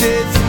faces